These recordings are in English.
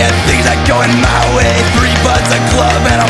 and things are going my way. Three buds a club and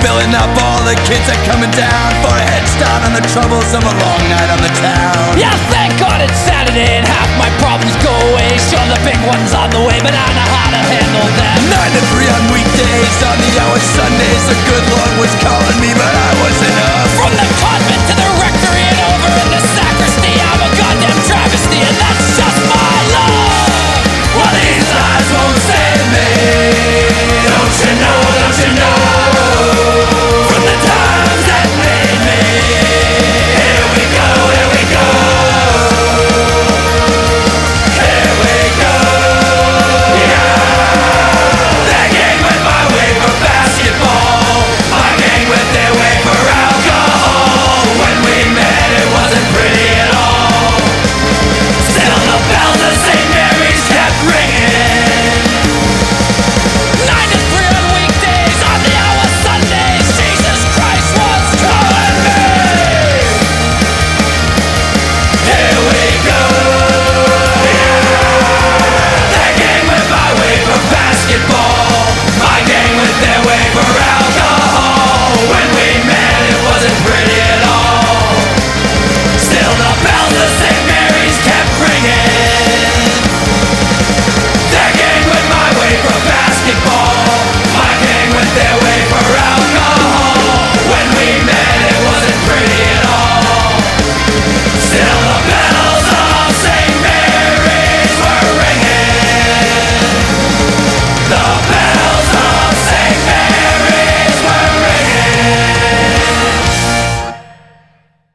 Filling up all the kids are coming down For a head start on the troubles of a long night on the town. Yeah, thank God it's Saturday and half my problems go away. Sure, the big one's on the way, but I know how to handle them. Nine to three on weekdays, on the hour Sundays The good Lord was calling me, but I wasn't up. From the convent to the